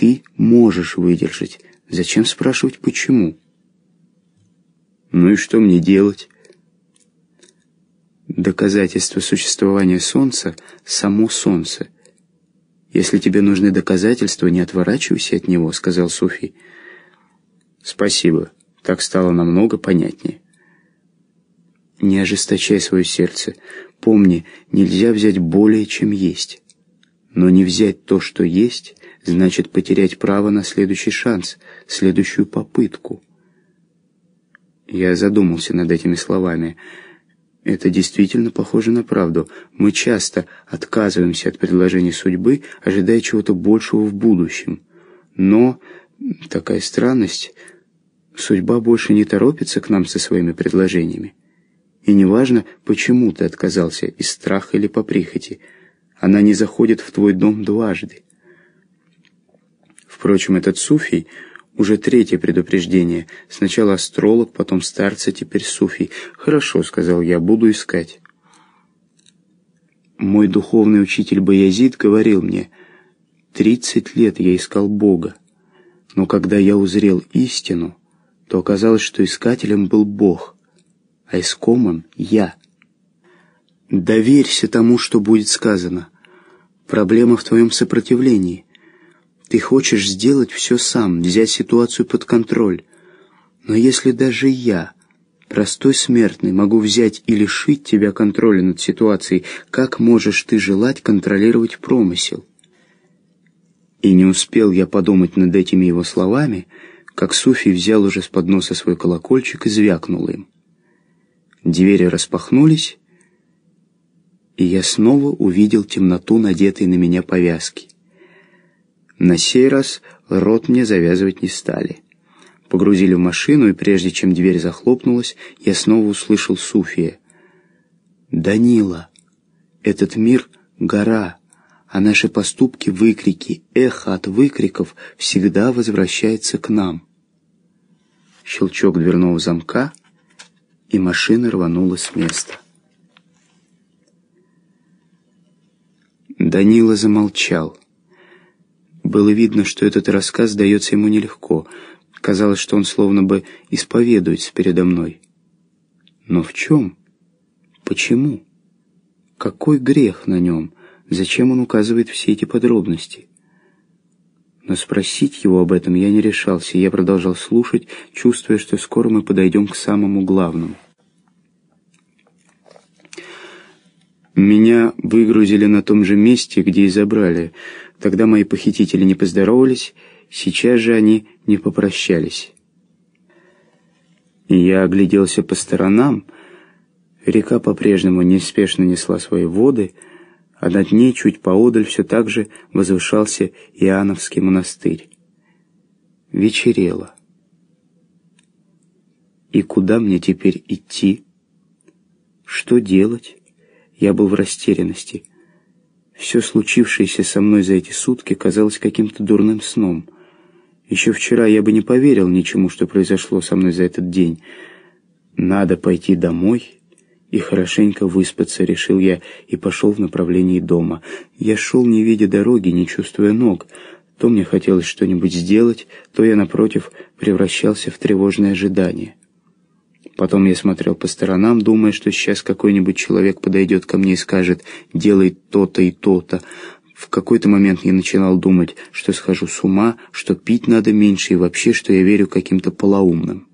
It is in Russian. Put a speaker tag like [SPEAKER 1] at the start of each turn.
[SPEAKER 1] ты можешь выдержать. Зачем спрашивать, почему? Ну и что мне делать? Доказательство существования Солнца — само Солнце. Если тебе нужны доказательства, не отворачивайся от него, — сказал Суфий. Спасибо. Так стало намного понятнее. Не ожесточай свое сердце. Помни, нельзя взять более, чем есть. Но не взять то, что есть, значит потерять право на следующий шанс, следующую попытку. Я задумался над этими словами. Это действительно похоже на правду. Мы часто отказываемся от предложений судьбы, ожидая чего-то большего в будущем. Но такая странность, судьба больше не торопится к нам со своими предложениями. И неважно, почему ты отказался, из страха или по прихоти, она не заходит в твой дом дважды. Впрочем, этот суфий уже третье предупреждение. Сначала астролог, потом старца, теперь суфий. «Хорошо», — сказал я, — «буду искать». Мой духовный учитель Баязид говорил мне, «Тридцать лет я искал Бога, но когда я узрел истину, то оказалось, что искателем был Бог, а искомым — я». Доверься тому, что будет сказано. Проблема в твоем сопротивлении. Ты хочешь сделать все сам, взять ситуацию под контроль. Но если даже я, простой смертный, могу взять и лишить тебя контроля над ситуацией, как можешь ты желать контролировать промысел? И не успел я подумать над этими его словами, как Суфий взял уже с подноса свой колокольчик и звякнул им. Двери распахнулись, и я снова увидел темноту, надетой на меня повязки. На сей раз рот мне завязывать не стали. Погрузили в машину, и прежде чем дверь захлопнулась, я снова услышал Суфия. «Данила, этот мир — гора, а наши поступки — выкрики, эхо от выкриков всегда возвращается к нам». Щелчок дверного замка, и машина рванула с места. Данила замолчал. Было видно, что этот рассказ дается ему нелегко. Казалось, что он словно бы исповедуется передо мной. Но в чем? Почему? Какой грех на нем? Зачем он указывает все эти подробности? Но спросить его об этом я не решался, я продолжал слушать, чувствуя, что скоро мы подойдем к самому главному. Меня выгрузили на том же месте, где и забрали. Тогда мои похитители не поздоровались, сейчас же они не попрощались. Я огляделся по сторонам. Река по-прежнему неспешно несла свои воды, а над ней чуть поодаль все так же возвышался Иоанновский монастырь. Вечерело. И куда мне теперь идти? Что делать? Я был в растерянности. Все случившееся со мной за эти сутки казалось каким-то дурным сном. Еще вчера я бы не поверил ничему, что произошло со мной за этот день. Надо пойти домой и хорошенько выспаться, решил я, и пошел в направлении дома. Я шел, не видя дороги, не чувствуя ног. То мне хотелось что-нибудь сделать, то я, напротив, превращался в тревожное ожидание. Потом я смотрел по сторонам, думая, что сейчас какой-нибудь человек подойдет ко мне и скажет «делай то-то и то-то». В какой-то момент я начинал думать, что схожу с ума, что пить надо меньше и вообще, что я верю каким-то полоумным.